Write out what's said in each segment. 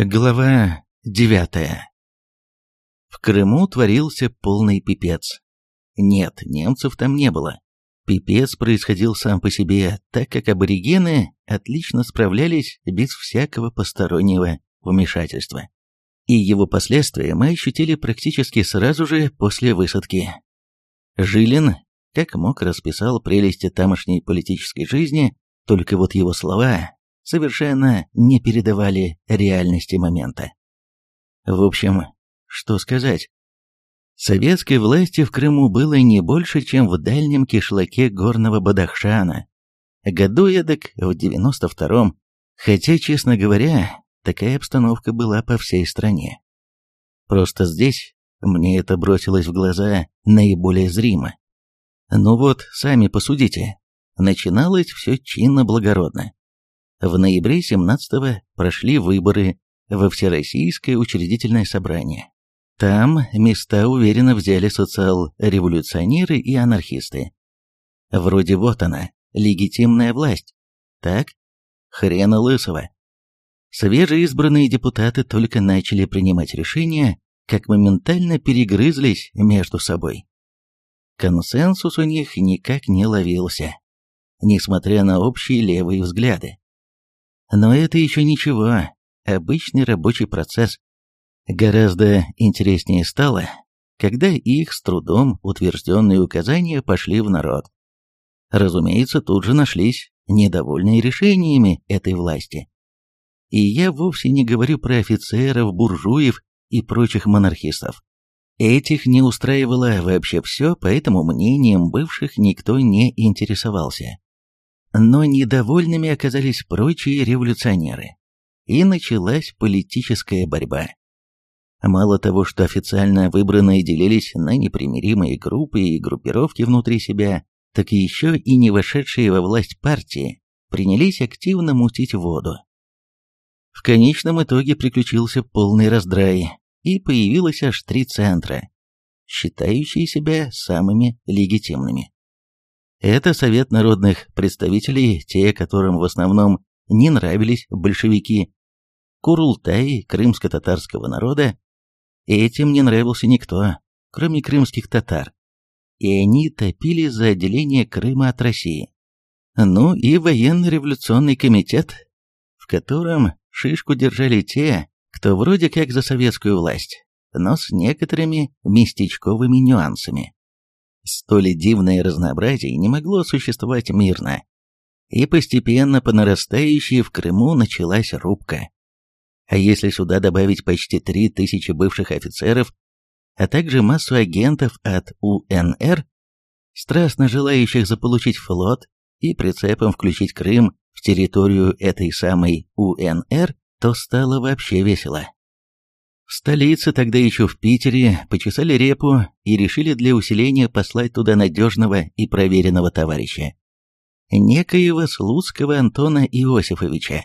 Глава девятая. В Крыму творился полный пипец. Нет, немцев там не было. Пипец происходил сам по себе, так как аборигены отлично справлялись без всякого постороннего вмешательства. И его последствия мы ощутили практически сразу же после высадки. Жилин, как мог, расписал прелести тамошней политической жизни, только вот его слова совершенно не передавали реальности момента. В общем, что сказать? Советской власти в Крыму было не больше, чем в дальнем кишлаке горного Бадахшана. Году эдак в 92-м, хотя, честно говоря, такая обстановка была по всей стране. Просто здесь мне это бросилось в глаза наиболее зримо. Ну вот, сами посудите, начиналось все чинно-благородно. В ноябре 17-го прошли выборы во Всероссийское учредительное собрание. Там места уверенно взяли социал-революционеры и анархисты. Вроде вот она, легитимная власть. Так? Хрена лысого. Свежеизбранные депутаты только начали принимать решения, как моментально перегрызлись между собой. Консенсус у них никак не ловился, несмотря на общие левые взгляды. Но это еще ничего, обычный рабочий процесс. Гораздо интереснее стало, когда их с трудом утвержденные указания пошли в народ. Разумеется, тут же нашлись недовольные решениями этой власти. И я вовсе не говорю про офицеров, буржуев и прочих монархистов. Этих не устраивало вообще все, поэтому мнением бывших никто не интересовался. Но недовольными оказались прочие революционеры. И началась политическая борьба. Мало того, что официально выбранные делились на непримиримые группы и группировки внутри себя, так еще и не вошедшие во власть партии принялись активно мутить воду. В конечном итоге приключился полный раздрай, и появилось аж три центра, считающие себя самыми легитимными. Это Совет народных представителей, те, которым в основном не нравились большевики, Курултай крымско-татарского народа. Этим не нравился никто, кроме крымских татар. И они топили за отделение Крыма от России. Ну и военно-революционный комитет, в котором шишку держали те, кто вроде как за советскую власть, но с некоторыми местечковыми нюансами. Столь дивное разнообразие не могло существовать мирно. И постепенно по нарастающей в Крыму началась рубка. А если сюда добавить почти три тысячи бывших офицеров, а также массу агентов от УНР, страстно желающих заполучить флот и прицепом включить Крым в территорию этой самой УНР, то стало вообще весело. В столице, тогда еще в Питере, почесали репу и решили для усиления послать туда надежного и проверенного товарища. Некоего Слуцкого Антона Иосифовича.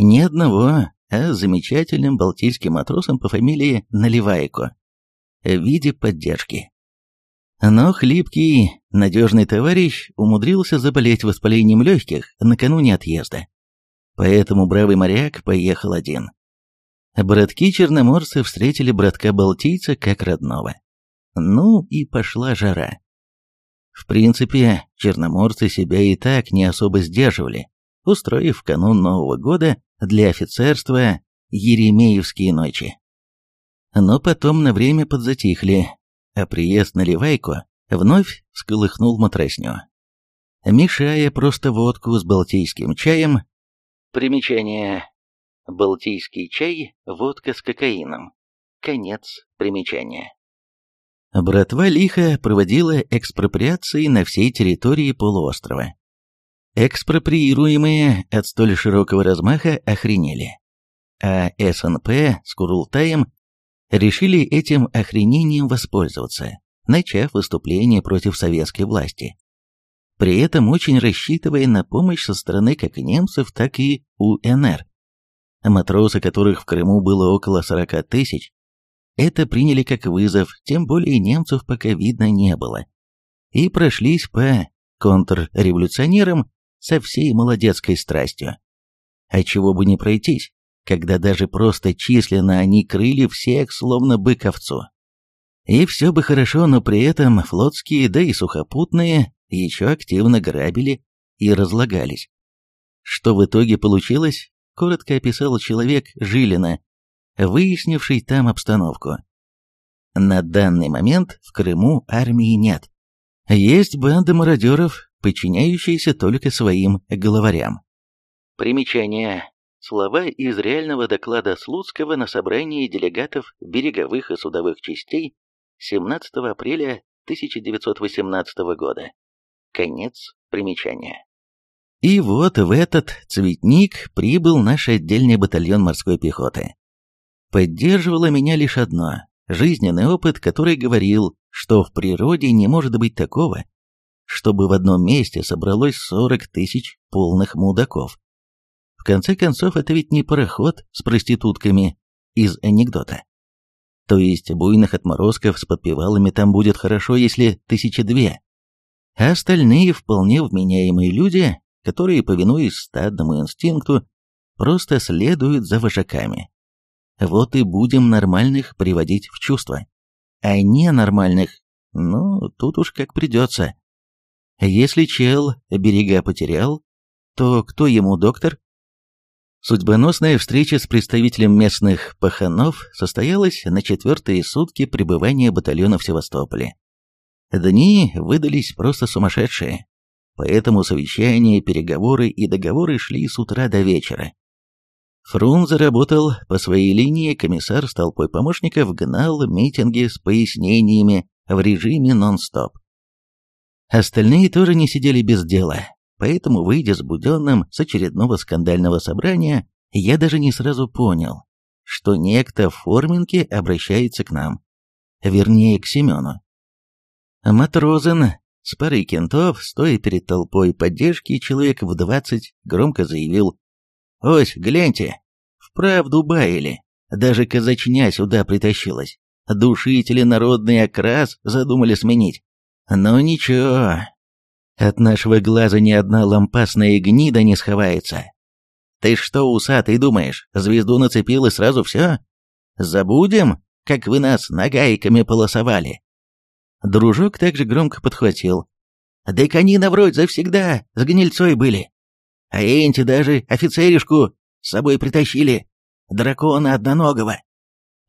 Ни одного, а замечательным балтийским матросом по фамилии Наливайко. В виде поддержки. Но хлипкий, надежный товарищ умудрился заболеть воспалением легких накануне отъезда. Поэтому бравый моряк поехал один. Братки-черноморцы встретили братка-балтийца как родного. Ну и пошла жара. В принципе, черноморцы себя и так не особо сдерживали, устроив в канун Нового года для офицерства Еремеевские ночи. Но потом на время подзатихли, а приезд на Ливайку вновь всколыхнул матросню. Мешая просто водку с балтийским чаем. Примечание. Балтийский чай, водка с кокаином. Конец примечания. Братва лихо проводила экспроприации на всей территории полуострова. Экспроприируемые от столь широкого размаха охренели. А СНП с Курултаем решили этим охренением воспользоваться, начав выступление против советской власти. При этом очень рассчитывая на помощь со стороны как немцев, так и УНР матросы которых в Крыму было около 40 тысяч, это приняли как вызов, тем более немцев пока видно не было, и прошлись по контрреволюционерам со всей молодецкой страстью. А чего бы не пройтись, когда даже просто численно они крыли всех, словно бык овцу. И все бы хорошо, но при этом флотские, да и сухопутные, еще активно грабили и разлагались. Что в итоге получилось, коротко описал человек Жилина, выяснивший там обстановку. На данный момент в Крыму армии нет. Есть банда мародеров, подчиняющиеся только своим главарям. Примечание. Слова из реального доклада Слуцкого на собрании делегатов береговых и судовых частей 17 апреля 1918 года. Конец примечания. И вот в этот цветник прибыл наш отдельный батальон морской пехоты. Поддерживало меня лишь одно – жизненный опыт, который говорил, что в природе не может быть такого, чтобы в одном месте собралось 40 тысяч полных мудаков. В конце концов, это ведь не пароход с проститутками из анекдота. То есть буйных отморозков с подпевалами там будет хорошо, если тысячи две. А остальные вполне вменяемые люди, которые, повинуясь стадному инстинкту, просто следуют за вожаками. Вот и будем нормальных приводить в чувство. А ненормальных, ну, тут уж как придется. Если чел берега потерял, то кто ему доктор? Судьбоносная встреча с представителем местных паханов состоялась на четвертые сутки пребывания батальона в Севастополе. Дни выдались просто сумасшедшие, поэтому совещания, переговоры и договоры шли с утра до вечера. Фрунзе работал по своей линии, комиссар с толпой помощников гнал митинги с пояснениями в режиме нон-стоп. Остальные тоже не сидели без дела, поэтому, выйдя с Буденным с очередного скандального собрания, я даже не сразу понял, что некто в форминке обращается к нам, вернее, к Семену. Матрозен с парой кентов, стоя перед толпой поддержки, человек в двадцать, громко заявил Ось, гляньте, вправду баяли. Даже казачня сюда притащилась. Душители народный окрас задумали сменить. Но ничего, от нашего глаза ни одна лампасная гнида не сховается. Ты что, усатый, думаешь, звезду нацепил и сразу все? Забудем, как вы нас нагайками полосовали. Дружок также громко подхватил. Да и они наврать завсегда с гнильцой были. А Энти даже офицеришку с собой притащили, дракона одноногого.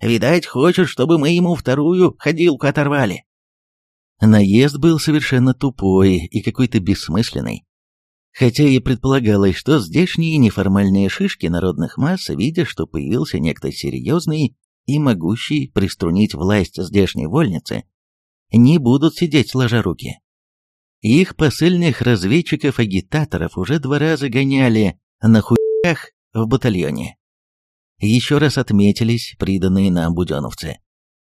Видать, хочет, чтобы мы ему вторую ходилку оторвали. Наезд был совершенно тупой и какой-то бессмысленный. Хотя и предполагалось, что здешние неформальные шишки народных масс, видя, что появился некто серьезный и могущий приструнить власть здешней вольницы, не будут сидеть сложа руки. Их посыльных разведчиков-агитаторов уже два раза гоняли на хуях в батальоне. Еще раз отметились приданные нам буденовцы.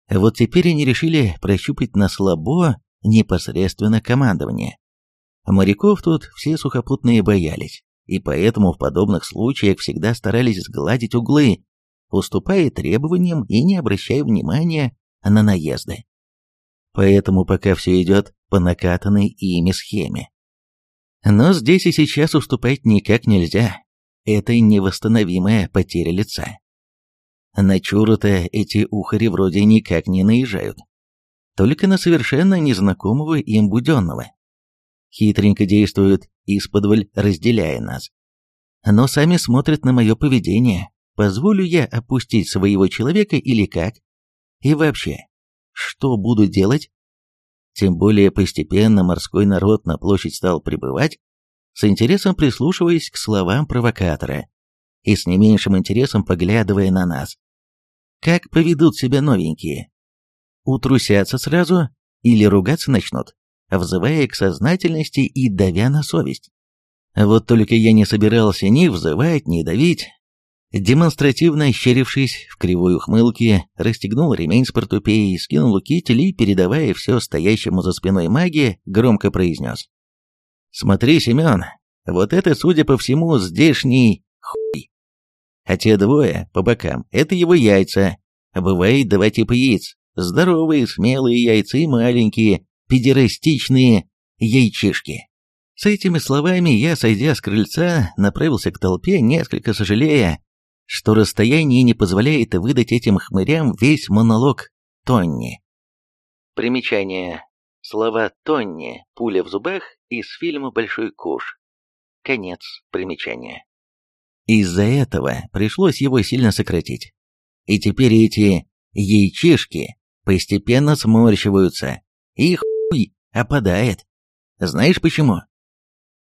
Вот теперь они решили прощупать на слабо непосредственно командование. Моряков тут все сухопутные боялись, и поэтому в подобных случаях всегда старались сгладить углы, уступая требованиям и не обращая внимания на наезды. Поэтому пока все идет по накатанной ими схеме. Но здесь и сейчас уступать никак нельзя. Это невосстановимая потеря лица. На Чуру-то эти ухари вроде никак не наезжают. Только на совершенно незнакомого им буденного. Хитренько действуют, исподволь разделяя нас. Но сами смотрят на мое поведение. Позволю я опустить своего человека или как? И вообще, что буду делать, тем более постепенно морской народ на площадь стал прибывать, с интересом прислушиваясь к словам провокатора и с не меньшим интересом поглядывая на нас. Как поведут себя новенькие? Утрусятся сразу или ругаться начнут, взывая к сознательности и давя на совесть? Вот только я не собирался ни взывать, ни давить, Демонстративно ощерившись в кривой ухмылке, расстегнул ремень с портупеей, скинул китель и, передавая все стоящему за спиной маги, громко произнес. «Смотри, Семен, вот это, судя по всему, здешний хуй. А те двое по бокам — это его яйца. Бывает два типа яиц. Здоровые, смелые яйца и маленькие, педерастичные яйчишки». С этими словами я, сойдя с крыльца, направился к толпе, несколько сожалея, что расстояние не позволяет выдать этим хмырям весь монолог Тонни. Примечание. Слова Тонни, пуля в зубах, из фильма «Большой куш». Конец примечания. Из-за этого пришлось его сильно сократить. И теперь эти яйчишки постепенно сморщиваются, и хуй опадает. Знаешь почему?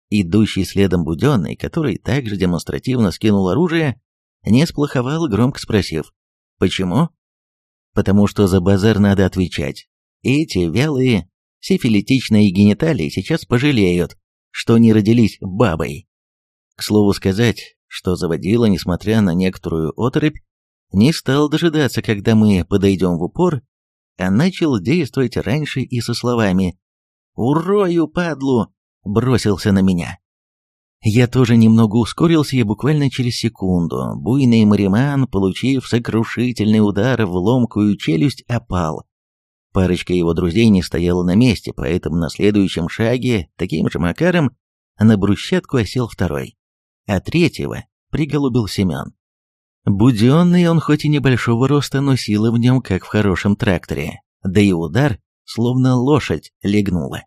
Идущий следом Буденный, который также демонстративно скинул оружие, не сплоховал, громко спросив, «Почему?» «Потому что за базар надо отвечать. Эти вялые сифилитичные гениталии сейчас пожалеют, что не родились бабой». К слову сказать, что заводила, несмотря на некоторую отрыбь, не стал дожидаться, когда мы подойдем в упор, а начал действовать раньше и со словами «Урою, падлу!» бросился на меня. Я тоже немного ускорился и буквально через секунду буйный мариман, получив сокрушительный удар в ломкую челюсть, опал. Парочка его друзей не стояла на месте, поэтому на следующем шаге, таким же макаром, на брусчатку осел второй, а третьего приголубил Семен. Буденный он хоть и небольшого роста, но сила в нем, как в хорошем тракторе, да и удар, словно лошадь, легнула.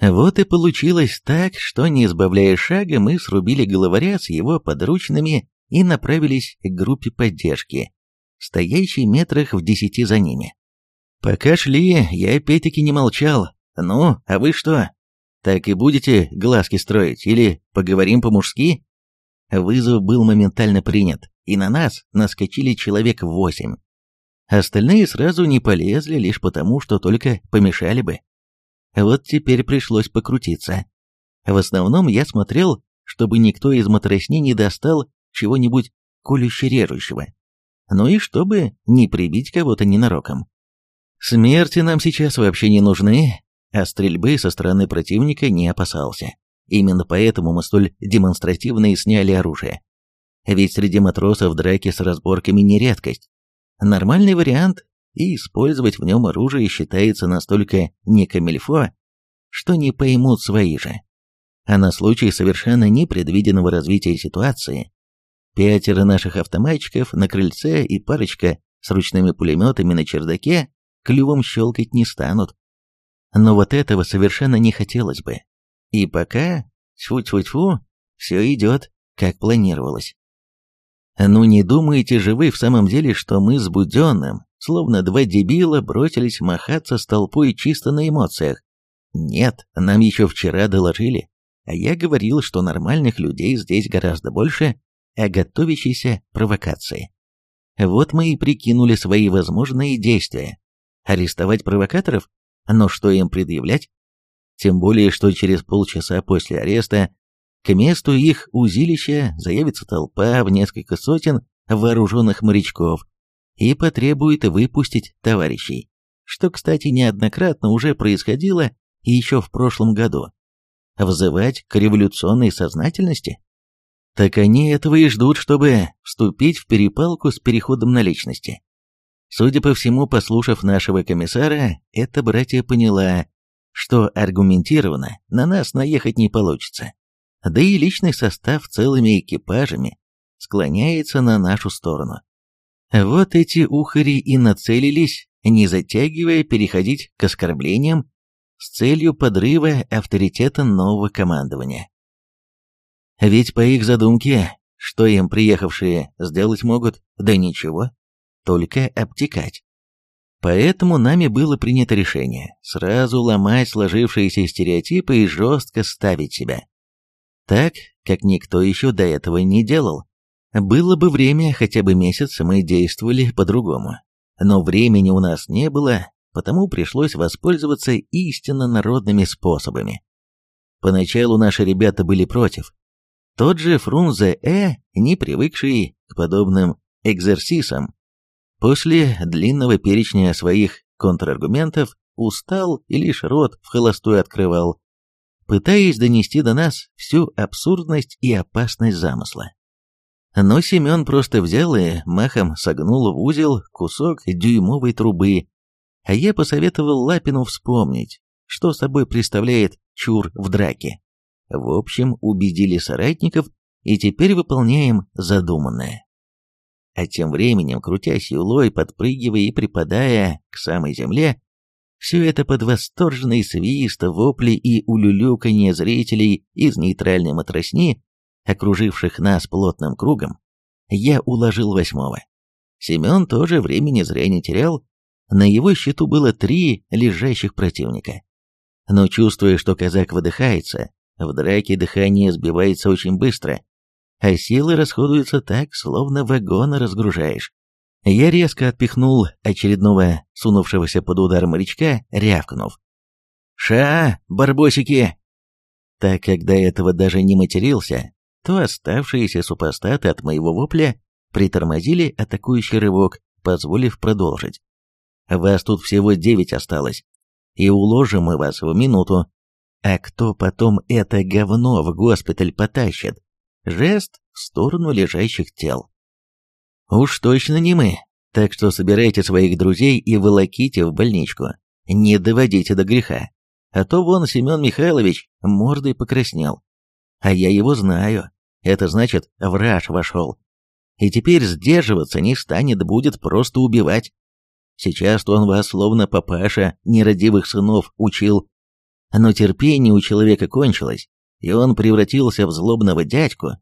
Вот и получилось так, что, не избавляя шага, мы срубили главаря с его подручными и направились к группе поддержки, стоящей метрах в десяти за ними. Пока шли, я опять-таки не молчал. «Ну, а вы что? Так и будете глазки строить или поговорим по-мужски?» Вызов был моментально принят, и на нас наскочили человек восемь. Остальные сразу не полезли лишь потому, что только помешали бы. Вот теперь пришлось покрутиться. В основном я смотрел, чтобы никто из матросни не достал чего-нибудь колюще-режущего. Ну и чтобы не прибить кого-то ненароком. Смерти нам сейчас вообще не нужны, а стрельбы со стороны противника не опасался. Именно поэтому мы столь демонстративно и сняли оружие. Ведь среди матросов драки с разборками не редкость. Нормальный вариант, и использовать в нем оружие считается настолько не камильфо, что не поймут свои же. А на случай совершенно непредвиденного развития ситуации, пятеро наших автоматчиков на крыльце и парочка с ручными пулеметами на чердаке клювом щелкать не станут. Но вот этого совершенно не хотелось бы. И пока, тьфу-тьфу-тьфу, все идет, как планировалось. Ну не думаете же вы в самом деле, что мы с Буденным, словно два дебила, бросились махаться с толпой чисто на эмоциях? Нет, нам еще вчера доложили, а я говорил, что нормальных людей здесь гораздо больше, а готовящейся провокации. Вот мы и прикинули свои возможные действия. Арестовать провокаторов? Но что им предъявлять? Тем более, что через полчаса после ареста к месту их узилища заявится толпа в несколько сотен вооруженных морячков и потребует выпустить товарищей, что, кстати, неоднократно уже происходило еще в прошлом году. Взывать к революционной сознательности? Так они этого и ждут, чтобы вступить в перепалку с переходом на личности. Судя по всему, послушав нашего комиссара, эта братья поняла, что аргументированно на нас наехать не получится. Да и личный состав целыми экипажами склоняется на нашу сторону. Вот эти ухари и нацелились, не затягивая, переходить к оскорблениям с целью подрыва авторитета нового командования. Ведь по их задумке, что им приехавшие сделать могут? Да ничего, только обтекать. Поэтому нами было принято решение сразу ломать сложившиеся стереотипы и жестко ставить себя. Так, как никто еще до этого не делал. Было бы время, хотя бы месяц, мы действовали по-другому. Но времени у нас не было, потому пришлось воспользоваться истинно народными способами. Поначалу наши ребята были против. Тот же Фрунзе Э, не привыкший к подобным экзерсисам, После длинного перечня своих контраргументов устал и лишь рот в холостую открывал, пытаясь донести до нас всю абсурдность и опасность замысла. Но Семен просто взял и махом согнул в узел кусок дюймовой трубы, а я посоветовал Лапину вспомнить, что собой представляет чур в драке. В общем, убедили соратников, и теперь выполняем задуманное. а тем временем, крутясь юлой, подпрыгивая и припадая к самой земле, все это под восторженный свист, вопли и улюлюканье зрителей из нейтральной матросни, окруживших нас плотным кругом, я уложил восьмого. Семен тоже времени зря не терял, на его счету было три лежащих противника. Но чувствуя, что казак выдыхается, в драке дыхание сбивается очень быстро, а силы расходуются так, словно вагон разгружаешь. Я резко отпихнул очередного сунувшегося под удар морячка, рявкнув. «Ша, барбосики!» Так как до этого даже не матерился, то оставшиеся супостаты от моего вопля притормозили атакующий рывок, позволив продолжить. «Вас тут всего девять осталось, и уложим мы вас в минуту. А кто потом это говно в госпиталь потащит?» Жест в сторону лежащих тел. Уж точно не мы, так что собирайте своих друзей и волоките в больничку. Не доводите до греха. А то вон Семен Михайлович мордой покраснел. А я его знаю. Это значит, враж вошел. И теперь сдерживаться не станет, будет просто убивать. Сейчас-то он вас, словно папаша, нерадивых сынов учил. Но терпение у человека кончилось, и он превратился в злобного дядьку,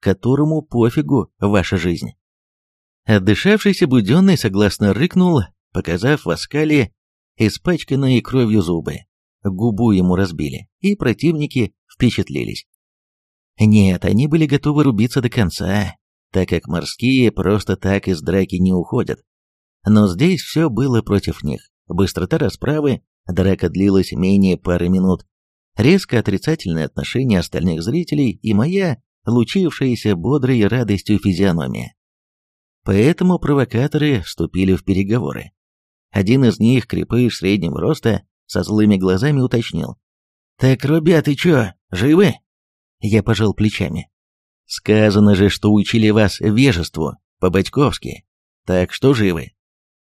которому пофигу ваша жизнь. Отдышавшийся Буденный согласно рыкнул, показав в оскале испачканные кровью зубы. Губу ему разбили, и противники впечатлились. Нет, они были готовы рубиться до конца, так как морские просто так из драки не уходят. Но здесь все было против них. Быстрота расправы, драка длилась менее пары минут. Резко отрицательное отношение остальных зрителей и моя, лучившаяся бодрой радостью физиономия. Поэтому провокаторы вступили в переговоры. Один из них, крепыш среднего роста, со злыми глазами уточнил. «Так, ребята, чё, живы?» Я пожал плечами. «Сказано же, что учили вас вежеству, по-батьковски. Так что живы?»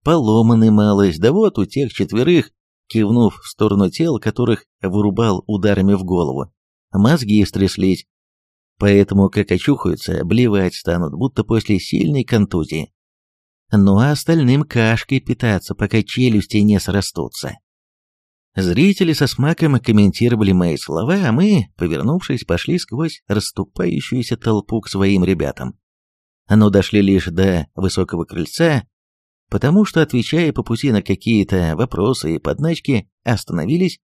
«Поломаны малость, да вот у тех четверых, кивнув в сторону тел, которых вырубал ударами в голову, мозги стряслись, Поэтому, как очухаются, блевать станут, будто после сильной контузии. Ну а остальным кашкой питаться, пока челюсти не срастутся. Зрители со смаком комментировали мои слова, а мы, повернувшись, пошли сквозь расступающуюся толпу к своим ребятам. Но дошли лишь до высокого крыльца, потому что, отвечая по пути на какие-то вопросы и подначки, остановились,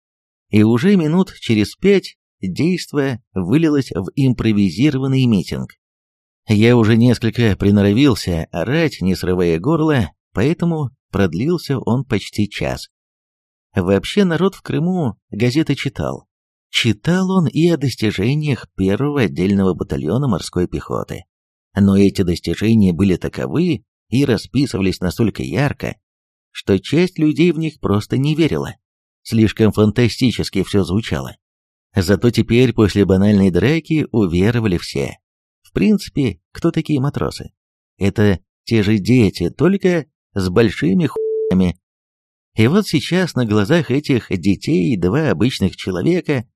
и уже минут через пять Действо вылилось в импровизированный митинг. Я уже несколько приноровился орать, не срывая горло, поэтому продлился он почти час. Вообще народ в Крыму газеты читал. Читал он и о достижениях первого отдельного батальона морской пехоты. Но эти достижения были таковы и расписывались настолько ярко, что часть людей в них просто не верила. Слишком фантастически все звучало. Зато теперь, после банальной драки, уверовали все. В принципе, кто такие матросы? Это те же дети, только с большими хуями. И вот сейчас на глазах этих детей два обычных человека,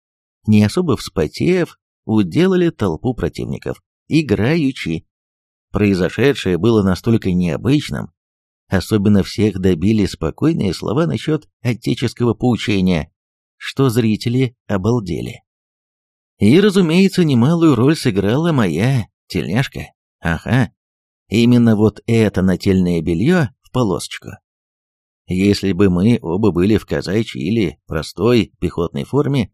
не особо вспотев, уделали толпу противников, играючи. Произошедшее было настолько необычным, особенно всех добили спокойные слова насчет отеческого поучения, что зрители обалдели. И, разумеется, немалую роль сыграла моя тельняшка. Ага, именно вот это нательное белье в полосочку. Если бы мы оба были в казачьей или простой пехотной форме,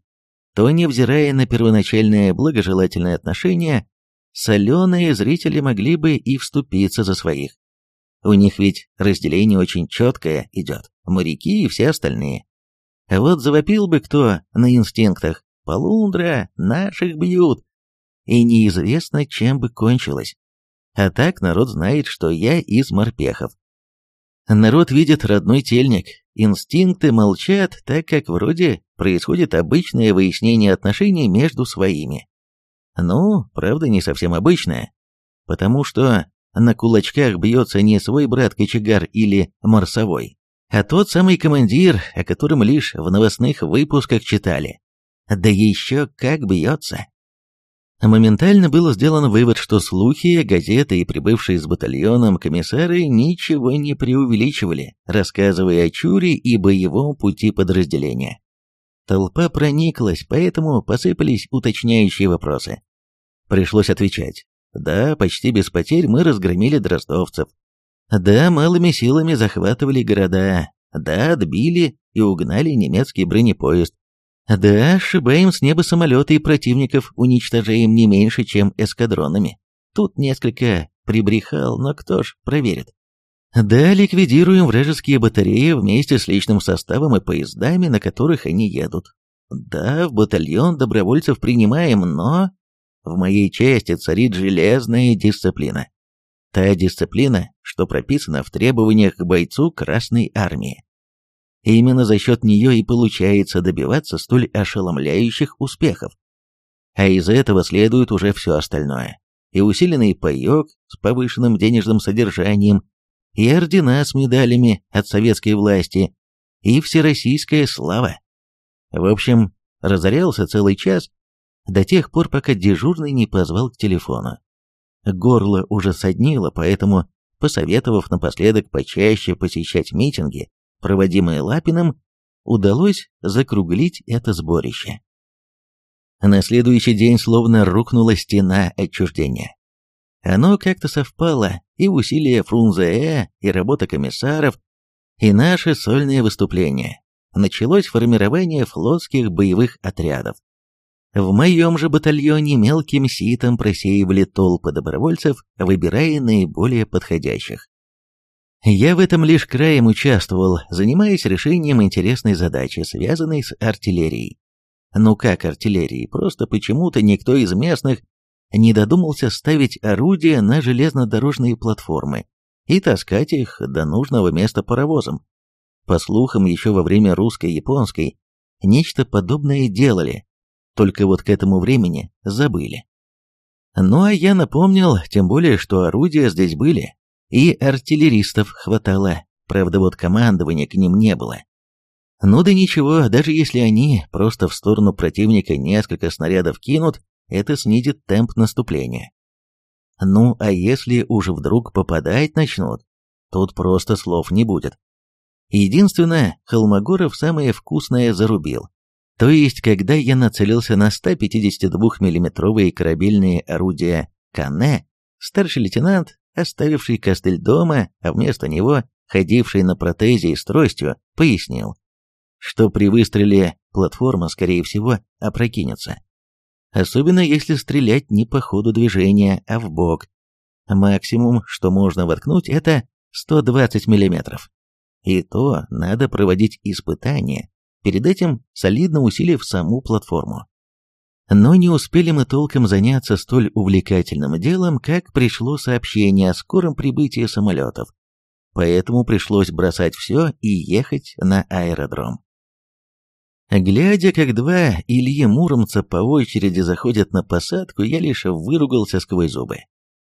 то, невзирая на первоначальное благожелательное отношение, соленые зрители могли бы и вступиться за своих. У них ведь разделение очень четкое идет, моряки и все остальные. Вот завопил бы кто на инстинктах, полундра, наших бьют, и неизвестно, чем бы кончилось. А так народ знает, что я из морпехов. Народ видит родной тельник, инстинкты молчат, так как вроде происходит обычное выяснение отношений между своими. Ну, правда, не совсем обычное, потому что на кулачках бьется не свой брат-кочегар или марсовой, а тот самый командир, о котором лишь в новостных выпусках читали. Да еще как бьется. Моментально был сделан вывод, что слухи, газеты и прибывшие с батальоном комиссары ничего не преувеличивали, рассказывая о чуре и боевом пути подразделения. Толпа прониклась, поэтому посыпались уточняющие вопросы. Пришлось отвечать. Да, почти без потерь мы разгромили дроздовцев. Да, малыми силами захватывали города. Да, отбили и угнали немецкий бронепоезд. Да, сшибаем с неба самолеты и противников уничтожаем не меньше, чем эскадронами. Тут несколько прибрехал, но кто ж проверит. Да, ликвидируем вражеские батареи вместе с личным составом и поездами, на которых они едут. Да, в батальон добровольцев принимаем, но... В моей части царит железная дисциплина. Та дисциплина, что прописана в требованиях к бойцу Красной Армии. И именно за счет нее и получается добиваться столь ошеломляющих успехов. А из этого следует уже все остальное. И усиленный паек с повышенным денежным содержанием, и ордена с медалями от советской власти, и всероссийская слава. В общем, разорялся целый час, до тех пор, пока дежурный не позвал к телефону. Горло уже соднило, поэтому, посоветовав напоследок почаще посещать митинги, проводимые Лапиным, удалось закруглить это сборище. На следующий день словно рухнула стена отчуждения. Оно как-то совпало, и усилия Фрунзе, и работа комиссаров, и наше сольное выступление. Началось формирование флотских боевых отрядов. В моем же батальоне мелким ситом просеивали толпы добровольцев, выбирая наиболее подходящих. Я в этом лишь краем участвовал, занимаясь решением интересной задачи, связанной с артиллерией. Ну как артиллерией, просто почему-то никто из местных не додумался ставить орудия на железнодорожные платформы и таскать их до нужного места паровозом. По слухам, еще во время русско-японской нечто подобное делали, только вот к этому времени забыли. Ну а я напомнил, тем более, что орудия здесь были, и артиллеристов хватало, правда вот командования к ним не было. Ну да ничего, даже если они просто в сторону противника несколько снарядов кинут, это снизит темп наступления. Ну а если уже вдруг попадать начнут, тут просто слов не будет. Единственное, Холмогоров самое вкусное зарубил. То есть, когда я нацелился на 152 миллиметровые корабельные орудия Канне, старший лейтенант оставивший костыль дома, а вместо него ходивший на протезе и с тростью, пояснил, что при выстреле платформа, скорее всего, опрокинется. Особенно если стрелять не по ходу движения, а в бок. Максимум, что можно воткнуть, это 120 мм. И то надо проводить испытания, перед этим солидно усилив саму платформу. Но не успели мы толком заняться столь увлекательным делом, как пришло сообщение о скором прибытии самолетов. Поэтому пришлось бросать все и ехать на аэродром. Глядя, как два Ильи Муромца по очереди заходят на посадку, я лишь выругался сквозь зубы.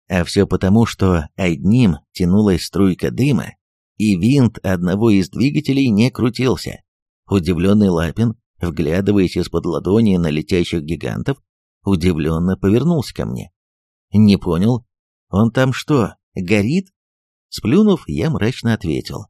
А все потому, что одним тянулась струйка дыма, и винт одного из двигателей не крутился. Удивленный Лапин вглядываясь из-под ладони на летящих гигантов, удивленно повернулся ко мне. «Не понял. Он там что, горит?» Сплюнув, я мрачно ответил.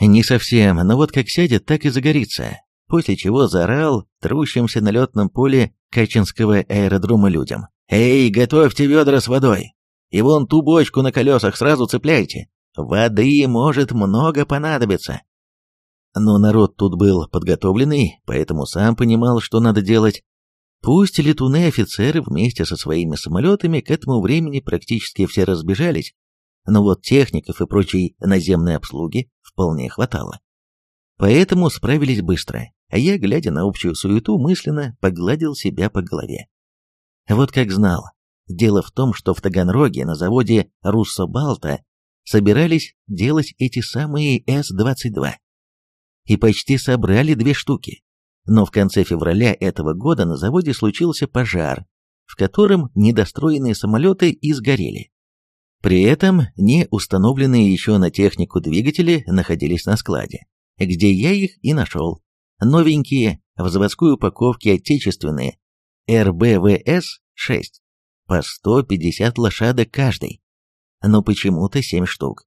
«Не совсем, но вот как сядет, так и загорится». После чего заорал трущимся на летном поле Качинского аэродрома людям. «Эй, готовьте ведра с водой! И вон ту бочку на колесах сразу цепляйте! Воды может много понадобиться!» Но народ тут был подготовленный, поэтому сам понимал, что надо делать. Пусть летуны-офицеры вместе со своими самолетами к этому времени практически все разбежались, но вот техников и прочей наземной обслуги вполне хватало. Поэтому справились быстро, а я, глядя на общую суету, мысленно погладил себя по голове. Вот как знал. Дело в том, что в Таганроге на заводе Руссобалта собирались делать эти самые С-22 и почти собрали две штуки. Но в конце февраля этого года на заводе случился пожар, в котором недостроенные самолеты изгорели. При этом не установленные еще на технику двигатели находились на складе, где я их и нашел. Новенькие, в заводской упаковке отечественные, РБВС-6. по 150 лошадок каждый. Но почему-то 7 штук.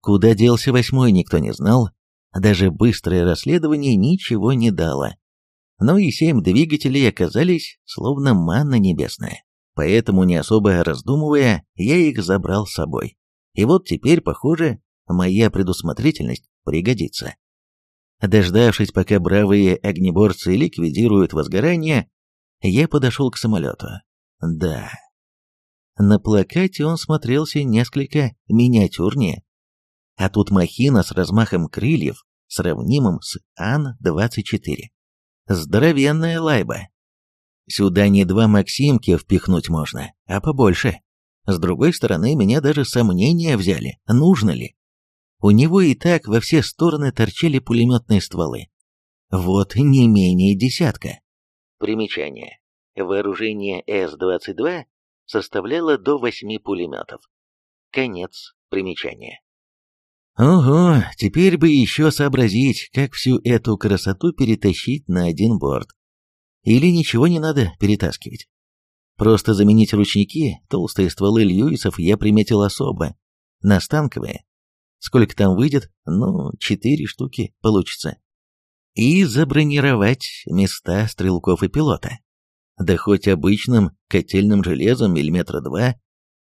Куда делся восьмой, никто не знал. Даже быстрое расследование ничего не дало. Но и семь двигателей оказались словно манна небесная. Поэтому, не особо раздумывая, я их забрал с собой. И вот теперь, похоже, моя предусмотрительность пригодится. Дождавшись, пока бравые огнеборцы ликвидируют возгорание, я подошел к самолету. Да. На плакате он смотрелся несколько миниатюрнее. А тут махина с размахом крыльев, сравнимым с Ан-24. Здоровенная лайба. Сюда не два Максимки впихнуть можно, а побольше. С другой стороны, меня даже сомнения взяли, нужно ли. У него и так во все стороны торчали пулеметные стволы. Вот не менее десятка. Примечание. Вооружение С-22 составляло до восьми пулеметов. Конец примечания. Ого, теперь бы еще сообразить, как всю эту красоту перетащить на один борт. Или ничего не надо перетаскивать. Просто заменить ручники, толстые стволы Льюисов я приметил особо. На станковые Сколько там выйдет? Ну, четыре штуки получится. И забронировать места стрелков и пилота. Да хоть обычным котельным железом миллиметра два,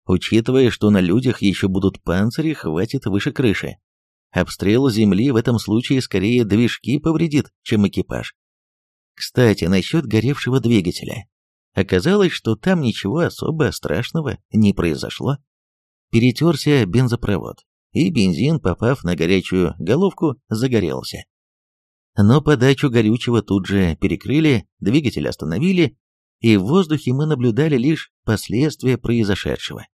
учитывая, что на людях еще будут панцири, хватит выше крыши. Обстрел земли в этом случае скорее движки повредит, чем экипаж. Кстати, насчет горевшего двигателя. Оказалось, что там ничего особо страшного не произошло. Перетерся бензопровод и бензин, попав на горячую головку, загорелся. Но подачу горючего тут же перекрыли, двигатель остановили, и в воздухе мы наблюдали лишь последствия произошедшего.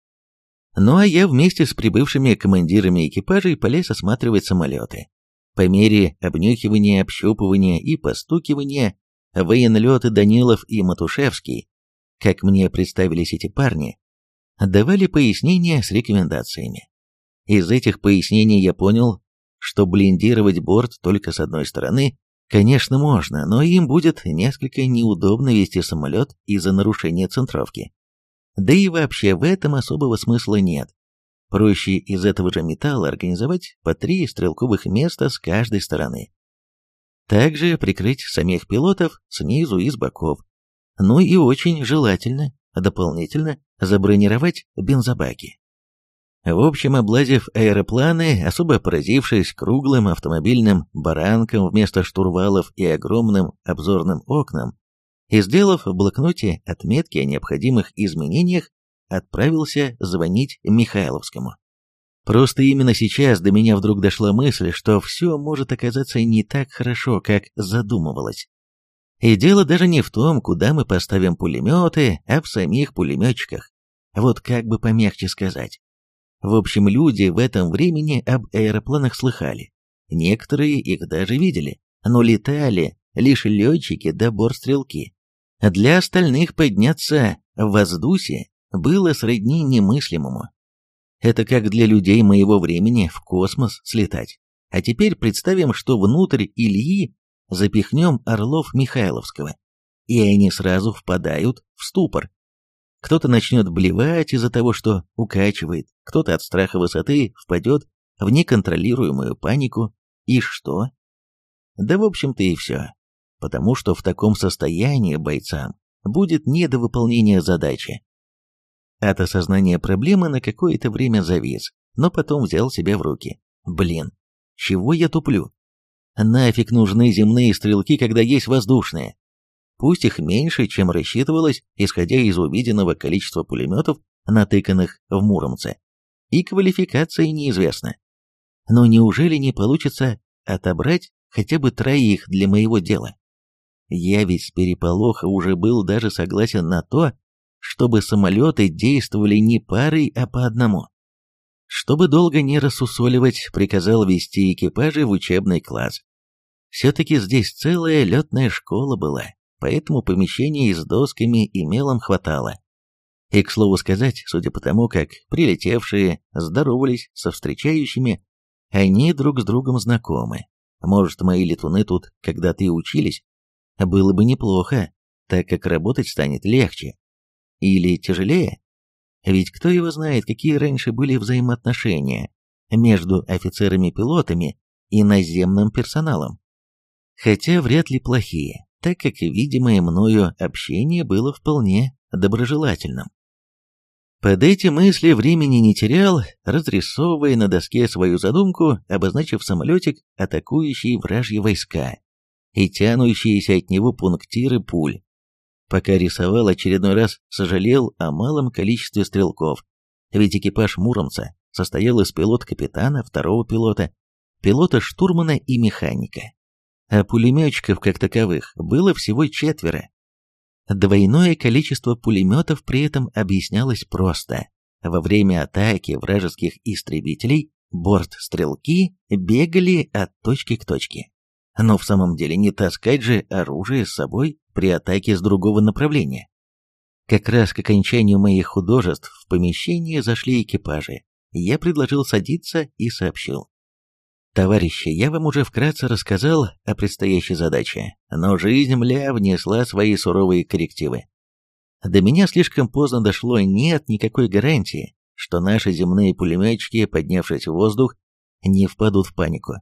Ну а я вместе с прибывшими командирами экипажей полез осматривать самолеты. По мере обнюхивания, общупывания и постукивания военлеты Данилов и Матушевский, как мне представились эти парни, давали пояснения с рекомендациями. Из этих пояснений я понял, что блиндировать борт только с одной стороны, конечно, можно, но им будет несколько неудобно вести самолет из-за нарушения центровки. Да и вообще в этом особого смысла нет. Проще из этого же металла организовать по три стрелковых места с каждой стороны. Также прикрыть самих пилотов снизу и с боков. Ну и очень желательно дополнительно забронировать бензобаки. В общем, облазив аэропланы, особо поразившись круглым автомобильным баранком вместо штурвалов и огромным обзорным окнам, и сделав в блокноте отметки о необходимых изменениях, отправился звонить Михайловскому. Просто именно сейчас до меня вдруг дошла мысль, что все может оказаться не так хорошо, как задумывалось. И дело даже не в том, куда мы поставим пулеметы, а в самих пулеметчиках. Вот как бы помягче сказать. В общем, люди в этом времени об аэропланах слыхали. Некоторые их даже видели, но летали лишь летчики да бортстрелки. Для остальных подняться в воздухе было сродни немыслимому. Это как для людей моего времени в космос слетать. А теперь представим, что внутрь Ильи запихнем Орлов Михайловского, и они сразу впадают в ступор. Кто-то начнет блевать из-за того, что укачивает, кто-то от страха высоты впадет в неконтролируемую панику. И что? Да, в общем-то, и все. Потому что в таком состоянии бойцам будет не до выполнения задачи. От осознания проблемы на какое-то время завис, но потом взял себя в руки. Блин, чего я туплю? Нафиг нужны земные стрелки, когда есть воздушные? Пусть их меньше, чем рассчитывалось, исходя из увиденного количества пулеметов, натыканных в Муромце, и квалификации неизвестна. Но неужели не получится отобрать хотя бы троих для моего дела? Я ведь с переполоха уже был даже согласен на то, чтобы самолеты действовали не парой, а по одному. Чтобы долго не рассусоливать, приказал вести экипажи в учебный класс. Все-таки здесь целая летная школа была, поэтому помещений с досками и мелом хватало. И, к слову сказать, судя по тому, как прилетевшие здоровались со встречающими, они друг с другом знакомы. Может, мои летуны тут когда-то и учились? Было бы неплохо, так как работать станет легче. Или тяжелее, Ведь кто его знает, какие раньше были взаимоотношения между офицерами-пилотами и наземным персоналом. Хотя вряд ли плохие, так как видимое мною общение было вполне доброжелательным. Под эти мысли времени не терял, разрисовывая на доске свою задумку, обозначив самолетик, атакующий вражьи войска, и тянущиеся от него пунктиры пуль. Пока рисовал, очередной раз сожалел о малом количестве стрелков, ведь экипаж Муромца состоял из пилота-капитана, второго пилота, пилота-штурмана и механика. А пулеметчиков, как таковых, было всего четверо. Двойное количество пулеметов при этом объяснялось просто. Во время атаки вражеских истребителей борт-стрелки бегали от точки к точке. Но в самом деле не таскать же оружие с собой при атаке с другого направления. Как раз к окончанию моих художеств в помещение зашли экипажи. Я предложил садиться и сообщил. Товарищи, я вам уже вкратце рассказал о предстоящей задаче, но жизнь мля внесла свои суровые коррективы. До меня слишком поздно дошло, нет никакой гарантии, что наши земные пулеметчики, поднявшись в воздух, не впадут в панику.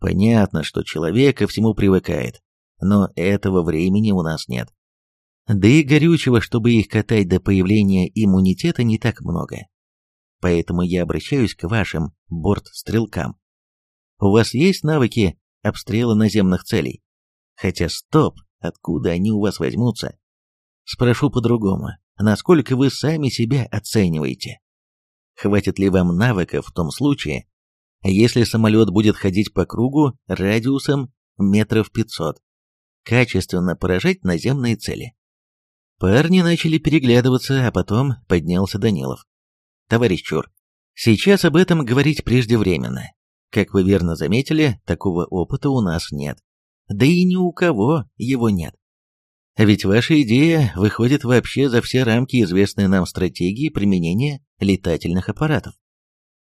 Понятно, что человек ко всему привыкает, но этого времени у нас нет. Да и горючего, чтобы их катать до появления иммунитета, не так много. Поэтому я обращаюсь к вашим бортстрелкам. У вас есть навыки обстрела наземных целей? Хотя стоп, откуда они у вас возьмутся? Спрошу по-другому, насколько вы сами себя оцениваете? Хватит ли вам навыков в том случае, если самолет будет ходить по кругу радиусом метров пятьсот, качественно поражать наземные цели? Парни начали переглядываться, а потом поднялся Данилов. «Товарищ Чур, сейчас об этом говорить преждевременно. Как вы верно заметили, такого опыта у нас нет. Да и ни у кого его нет. Ведь ваша идея выходит вообще за все рамки известной нам стратегии применения летательных аппаратов.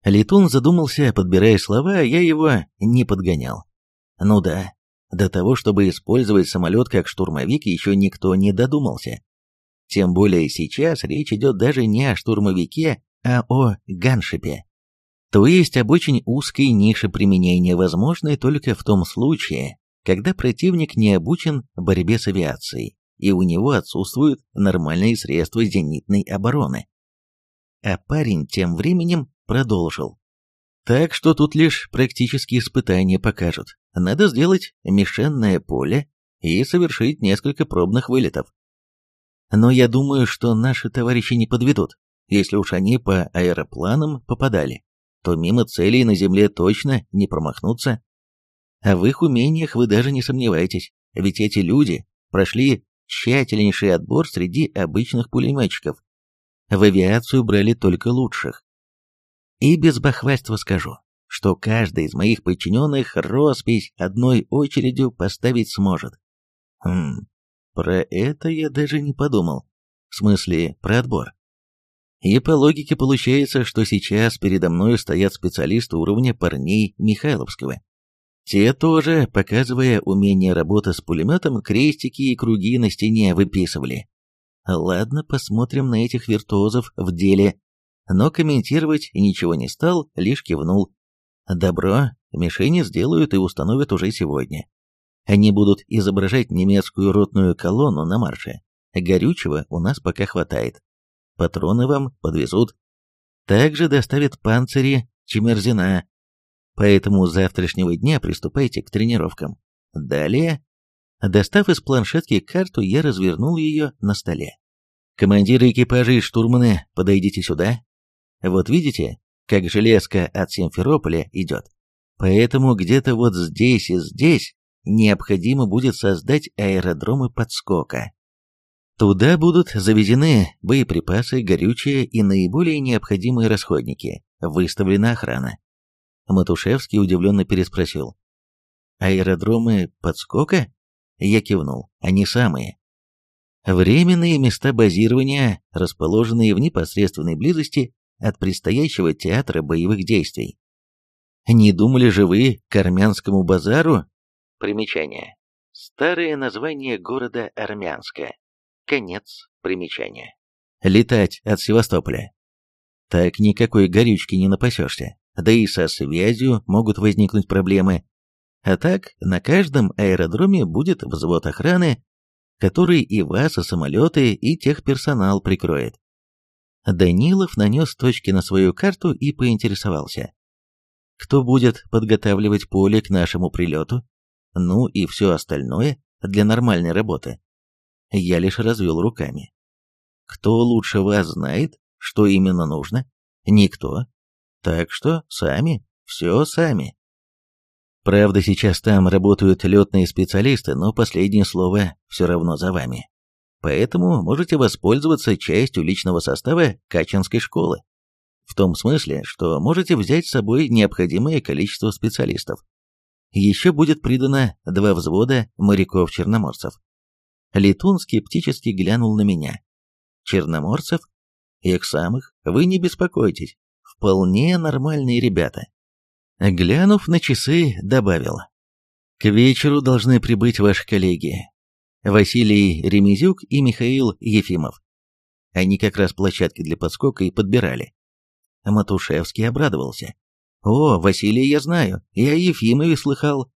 Летун задумался, подбирая слова, а я его не подгонял. Ну да, до того, чтобы использовать самолет как штурмовик, еще никто не додумался. Тем более сейчас речь идет даже не о штурмовике, а о ганшипе. То есть об очень узкой нише применения, возможной только в том случае, когда противник не обучен борьбе с авиацией, и у него отсутствуют нормальные средства зенитной обороны. А парень тем временем продолжил. Так что тут лишь практические испытания покажут. Надо сделать мишенное поле и совершить несколько пробных вылетов. Но я думаю, что наши товарищи не подведут. Если уж они по аэропланам попадали, то мимо целей на земле точно не промахнуться. А в их умениях вы даже не сомневайтесь, ведь эти люди прошли тщательнейший отбор среди обычных пулеметчиков. В авиацию брали только лучших. И без бахвальства скажу, что каждый из моих подчиненных роспись одной очередью поставить сможет. Хм, про это я даже не подумал. В смысле, про отбор. И по логике получается, что сейчас передо мной стоят специалисты уровня парней Михайловского. Те тоже, показывая умение работы с пулеметом, крестики и круги на стене выписывали. Ладно, посмотрим на этих виртуозов в деле. Но комментировать ничего не стал, лишь кивнул. Добро, мишени сделают и установят уже сегодня. Они будут изображать немецкую ротную колонну на марше. Горючего у нас пока хватает. Патроны вам подвезут. Также доставят панцири Чемерзина. Поэтому с завтрашнего дня приступайте к тренировкам. Далее, достав из планшетки карту, я развернул ее на столе. Командиры экипажа и штурманы, подойдите сюда. Вот видите, как железка от Симферополя идет. Поэтому где-то вот здесь и здесь необходимо будет создать аэродромы подскока. Туда будут завезены боеприпасы, горючее и наиболее необходимые расходники, выставлена охрана. Матушевский удивленно переспросил. «Аэродромы подскока?» Я кивнул. «Они самые». Временные места базирования, расположенные в непосредственной близости от предстоящего театра боевых действий. Не думали же вы к армянскому базару Примечание. Старое название города Армянска. Конец примечания. Летать от Севастополя. Так никакой горючки не напасешься, да и со связью могут возникнуть проблемы. А так, на каждом аэродроме будет взвод охраны, который и вас, и самолеты, и техперсонал прикроет. Данилов нанес точки на свою карту и поинтересовался. Кто будет подготавливать поле к нашему прилету? Ну и все остальное для нормальной работы. Я лишь развел руками. Кто лучше вас знает, что именно нужно? Никто. Так что сами, все сами. Правда, сейчас там работают летные специалисты, но последнее слово все равно за вами. Поэтому можете воспользоваться частью личного состава Качинской школы. В том смысле, что можете взять с собой необходимое количество специалистов. Еще будет придано два взвода моряков-черноморцев. Летун скептически глянул на меня. Черноморцев? Их самых? Вы не беспокойтесь. Вполне нормальные ребята. Глянув на часы, добавил. К вечеру должны прибыть ваши коллеги. Василий Ремезюк и Михаил Ефимов. Они как раз площадки для подскока и подбирали. Матушевский обрадовался. «О, Василия я знаю, я Ефимове слыхал».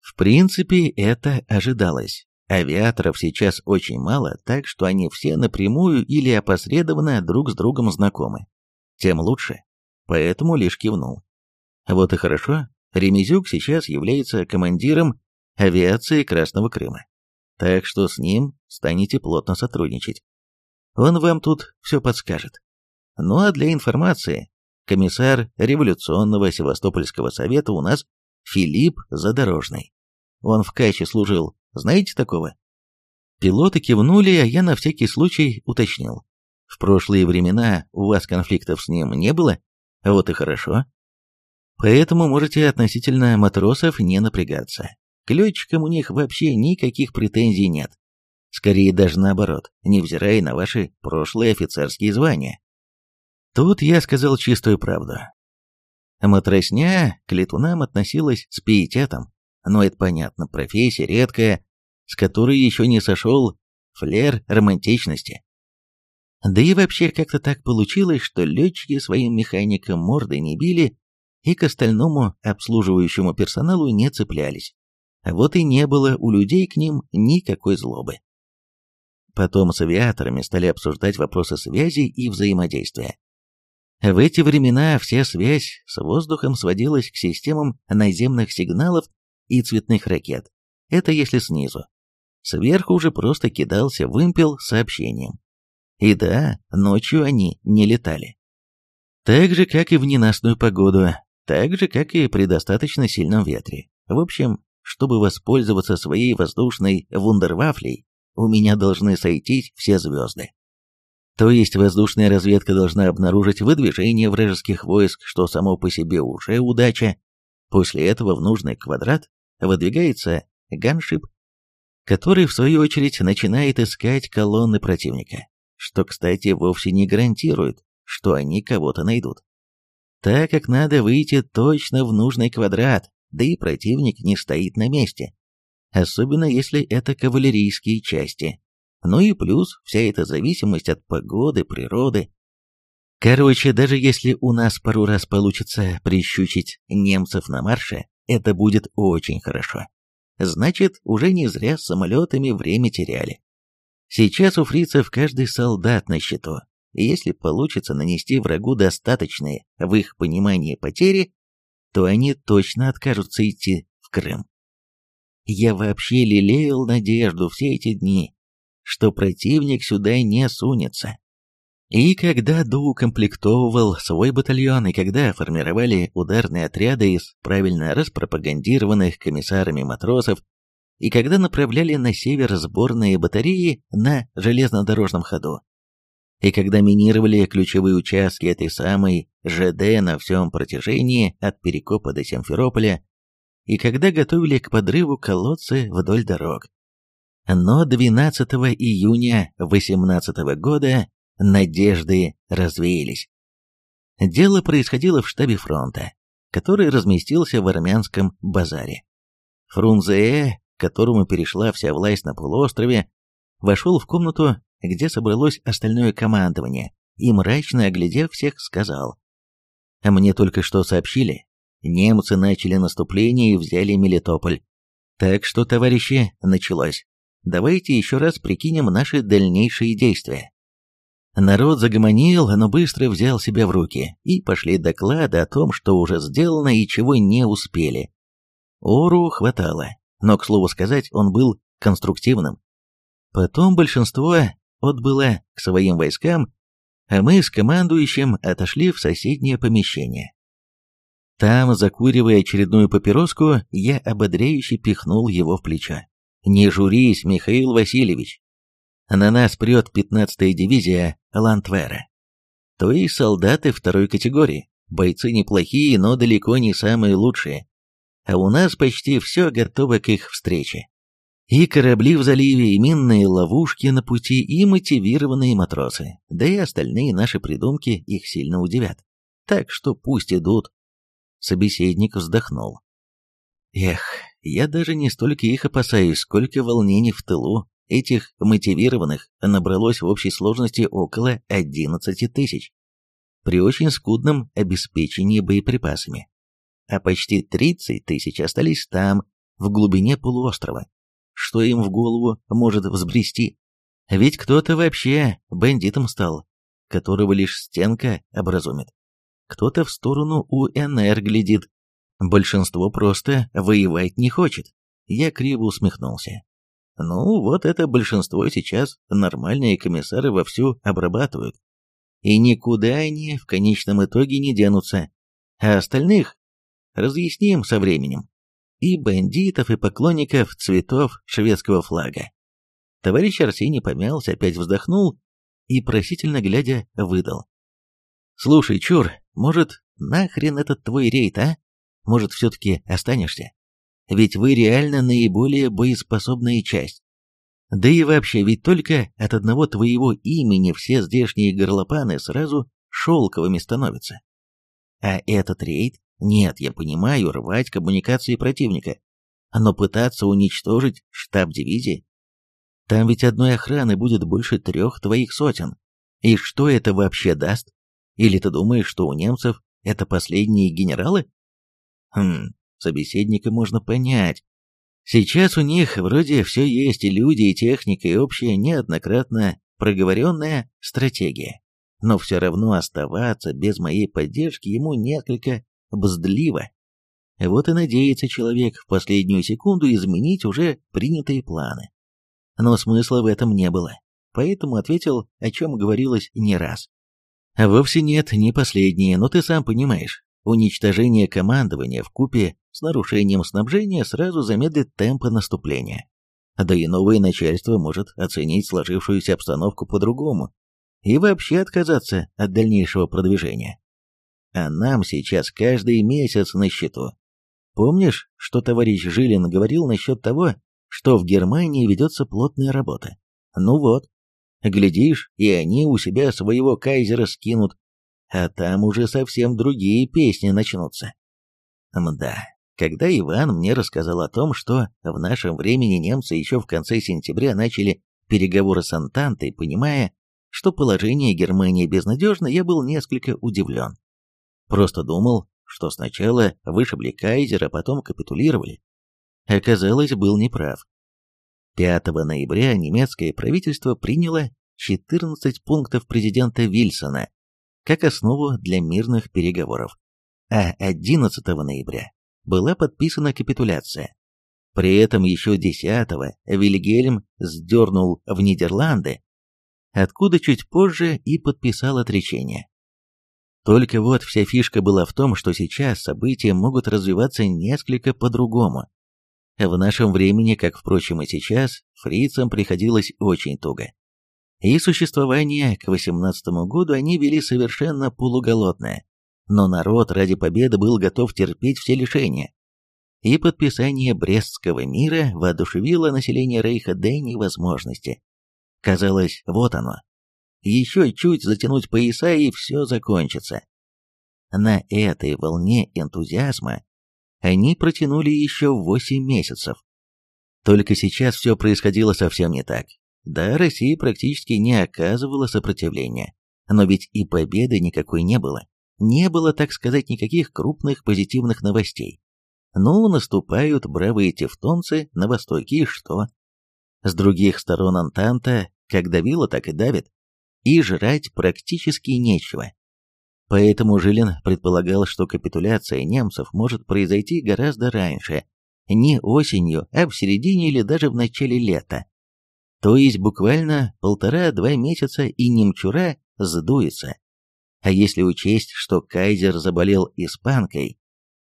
В принципе, это ожидалось. Авиаторов сейчас очень мало, так что они все напрямую или опосредованно друг с другом знакомы. Тем лучше. Поэтому лишь кивнул. Вот и хорошо, Ремезюк сейчас является командиром авиации Красного Крыма. Так что с ним станете плотно сотрудничать. Он вам тут все подскажет. Ну а для информации, комиссар революционного Севастопольского совета у нас Филипп Задорожный. Он в Каче служил, знаете такого? Пилоты кивнули, а я на всякий случай уточнил. В прошлые времена у вас конфликтов с ним не было? Вот и хорошо. Поэтому можете относительно матросов не напрягаться. К летчикам у них вообще никаких претензий нет. Скорее даже наоборот, невзирая на ваши прошлые офицерские звания. Тут я сказал чистую правду. Матросня к летунам относилась с пиететом, но это понятно, профессия редкая, с которой еще не сошел флер романтичности. Да и вообще как-то так получилось, что летчики своим механикам морды не били и к остальному обслуживающему персоналу не цеплялись. Вот и не было у людей к ним никакой злобы. Потом с авиаторами стали обсуждать вопросы связи и взаимодействия. В эти времена вся связь с воздухом сводилась к системам наземных сигналов и цветных ракет. Это если снизу. Сверху уже просто кидался вымпел с сообщением. И да, ночью они не летали. Так же, как и в ненастную погоду, так же, как и при достаточно сильном ветре. В общем, чтобы воспользоваться своей воздушной вундервафлей, у меня должны сойтись все звезды. То есть воздушная разведка должна обнаружить выдвижение вражеских войск, что само по себе уже удача. После этого в нужный квадрат выдвигается ганшип, который в свою очередь начинает искать колонны противника, что, кстати, вовсе не гарантирует, что они кого-то найдут. Так как надо выйти точно в нужный квадрат, да и противник не стоит на месте. Особенно если это кавалерийские части. Ну и плюс вся эта зависимость от погоды, природы. Короче, даже если у нас пару раз получится прищучить немцев на марше, это будет очень хорошо. Значит, уже не зря с самолетами время теряли. Сейчас у фрицев каждый солдат на счету, и если получится нанести врагу достаточные, в их понимании, потери, то они точно откажутся идти в Крым. Я вообще лелеял надежду все эти дни, что противник сюда не сунется. И когда доукомплектовывал свой батальон, и когда формировали ударные отряды из правильно распропагандированных комиссарами матросов, и когда направляли на север сборные батареи на железнодорожном ходу, и когда минировали ключевые участки этой самой ЖД на всем протяжении от Перекопа до Симферополя, и когда готовили к подрыву колодцы вдоль дорог, но 12 июня 18 года надежды развеялись. Дело происходило в штабе фронта, который разместился в армянском базаре. Фрунзе, которому перешла вся власть на полуострове, вошел в комнату, где собралось остальное командование, и, мрачно оглядев всех, сказал. «Мне только что сообщили. Немцы начали наступление и взяли Мелитополь. Так что, товарищи, началось. Давайте еще раз прикинем наши дальнейшие действия». Народ загомонил, но быстро взял себя в руки, и пошли доклады о том, что уже сделано и чего не успели. Ору хватало, но, к слову сказать, он был конструктивным. Потом большинство отбыло к своим войскам, а мы с командующим отошли в соседнее помещение. Там, закуривая очередную папироску, я ободряюще пихнул его в плечо. «Не журись, Михаил Васильевич. На нас прет 15-я дивизия Лантвера. То есть солдаты второй категории, бойцы неплохие, но далеко не самые лучшие. А у нас почти все готово к их встрече. И корабли в заливе, и минные ловушки на пути, и мотивированные матросы. Да и остальные наши придумки их сильно удивят. Так что пусть идут. Собеседник вздохнул. Эх, я даже не столько их опасаюсь, сколько волнений в тылу. Этих мотивированных набралось в общей сложности около 11 тысяч. При очень скудном обеспечении боеприпасами. А почти 30 тысяч остались там, в глубине полуострова что им в голову может взбрести. Ведь кто-то вообще бандитом стал, которого лишь стенка образумит. Кто-то в сторону УНР глядит. Большинство просто воевать не хочет. Я криво усмехнулся. Ну, вот это большинство сейчас нормальные комиссары вовсю обрабатывают. И никуда они в конечном итоге не денутся. А остальных разъясним со временем и бандитов, и поклонников цветов шведского флага. Товарищ Арсений помялся, опять вздохнул и, просительно глядя, выдал. «Слушай, чур, может, нахрен этот твой рейд, а? Может, все-таки останешься? Ведь вы реально наиболее боеспособная часть. Да и вообще, ведь только от одного твоего имени все здешние горлопаны сразу шелковыми становятся. А этот рейд нет, я понимаю, рвать коммуникации противника, но пытаться уничтожить штаб дивизии? Там ведь одной охраны будет больше трех твоих сотен. И что это вообще даст? Или ты думаешь, что у немцев это последние генералы? Хм, собеседника можно понять. Сейчас у них вроде все есть, и люди, и техника, и общая неоднократно проговоренная стратегия. Но все равно оставаться без моей поддержки ему несколько бздливо. Вот и надеется человек в последнюю секунду изменить уже принятые планы. Но смысла в этом не было, поэтому ответил, о чем говорилось не раз. Вовсе нет, не последнее, но ты сам понимаешь, уничтожение командования в купе с нарушением снабжения сразу замедлит темпы наступления. Да и новое начальство может оценить сложившуюся обстановку по-другому и вообще отказаться от дальнейшего продвижения а нам сейчас каждый месяц на счету. Помнишь, что товарищ Жилин говорил насчет того, что в Германии ведется плотная работа? Ну вот, глядишь, и они у себя своего кайзера скинут, а там уже совсем другие песни начнутся. Мда, когда Иван мне рассказал о том, что в нашем времени немцы еще в конце сентября начали переговоры с Антантой, понимая, что положение Германии безнадежно, я был несколько удивлен. Просто думал, что сначала вышибли кайзера, потом капитулировали. Оказалось, был неправ. 5 ноября немецкое правительство приняло 14 пунктов президента Вильсона как основу для мирных переговоров, а 11 ноября была подписана капитуляция. При этом еще 10-го Вильгельм сдернул в Нидерланды, откуда чуть позже и подписал отречение. Только вот вся фишка была в том, что сейчас события могут развиваться несколько по-другому. В нашем времени, как, впрочем, и сейчас, фрицам приходилось очень туго. И существование к 18 году они вели совершенно полуголодное, но народ ради победы был готов терпеть все лишения. И подписание Брестского мира воодушевило население Рейха до невозможности. Казалось, вот оно, еще чуть затянуть пояса, и все закончится. На этой волне энтузиазма они протянули еще 8 месяцев. Только сейчас все происходило совсем не так. Да, Россия практически не оказывала сопротивления. Но ведь и победы никакой не было. Не было, так сказать, никаких крупных позитивных новостей. Ну, наступают бравые тевтонцы на востоке, и что? С других сторон Антанта как давило, так и давит. И жрать практически нечего. Поэтому Жилин предполагал, что капитуляция немцев может произойти гораздо раньше, не осенью, а в середине или даже в начале лета. То есть буквально полтора-два месяца и немчура сдуется. А если учесть, что кайзер заболел испанкой...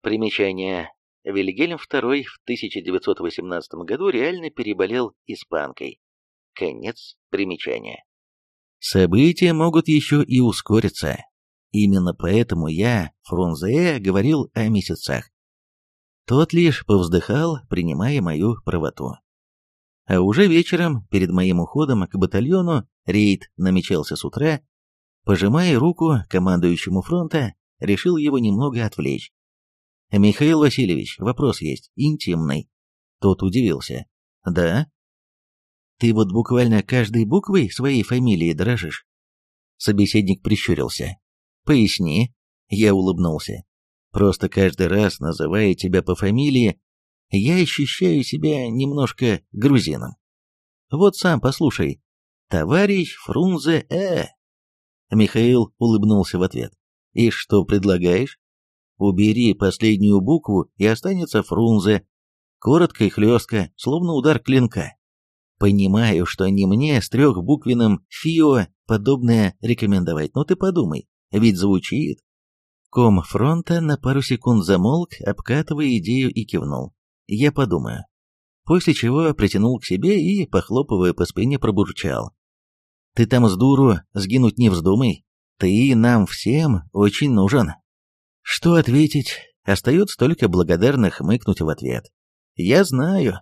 Примечание. Вильгельм II в 1918 году реально переболел испанкой. Конец примечания. События могут еще и ускориться. Именно поэтому я, Фрунзе, говорил о месяцах. Тот лишь повздыхал, принимая мою правоту. А уже вечером, перед моим уходом к батальону, рейд намечался с утра, пожимая руку командующему фронта, решил его немного отвлечь. «Михаил Васильевич, вопрос есть, интимный». Тот удивился. «Да?» «Ты вот буквально каждой буквой своей фамилии дрожишь?» Собеседник прищурился. «Поясни». Я улыбнулся. «Просто каждый раз, называя тебя по фамилии, я ощущаю себя немножко грузином. Вот сам послушай. Товарищ Фрунзе Э. Михаил улыбнулся в ответ. И что предлагаешь? Убери последнюю букву, и останется Фрунзе. Коротко и хлестко, словно удар клинка. Понимаю, что не мне с трехбуквенным «фио» подобное рекомендовать, но ты подумай, ведь звучит. Ком фронта на пару секунд замолк, обкатывая идею и кивнул. Я подумаю. После чего притянул к себе и, похлопывая по спине, пробурчал. Ты там с дуру сгинуть не вздумай. Ты нам всем очень нужен. Что ответить? Остается только благодарно хмыкнуть в ответ. Я знаю,